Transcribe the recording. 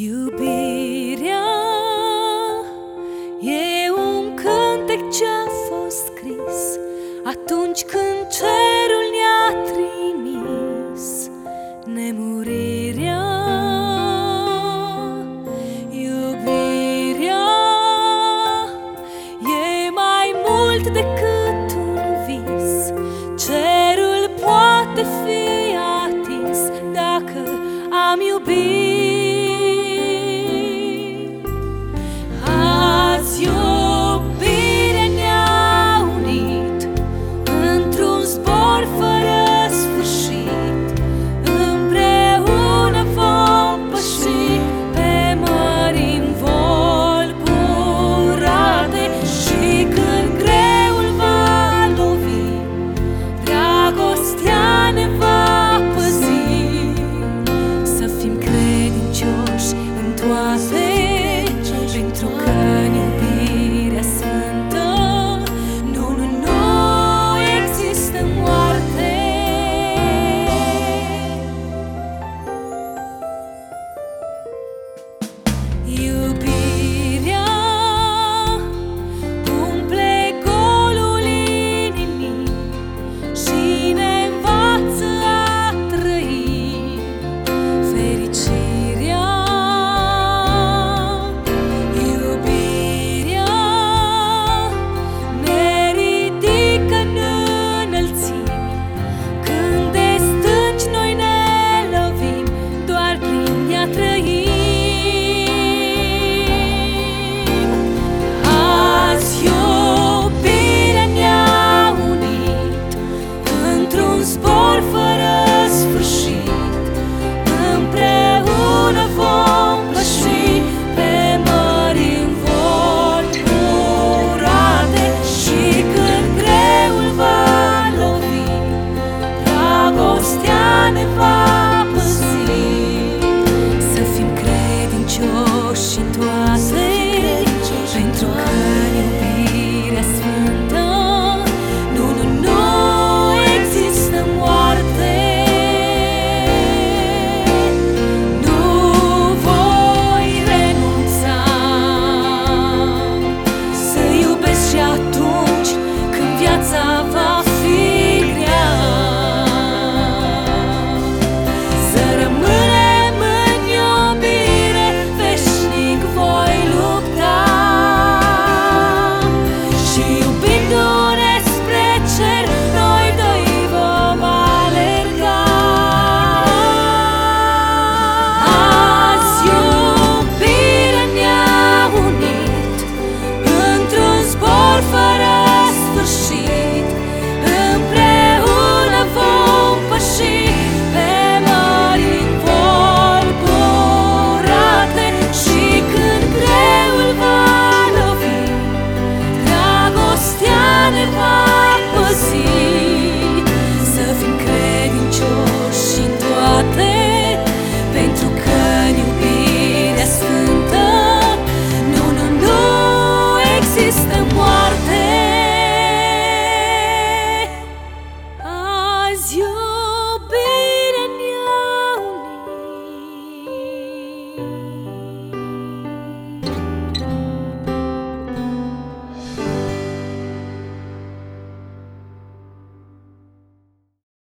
Iubirea e un cântec ce a fost scris atunci când cer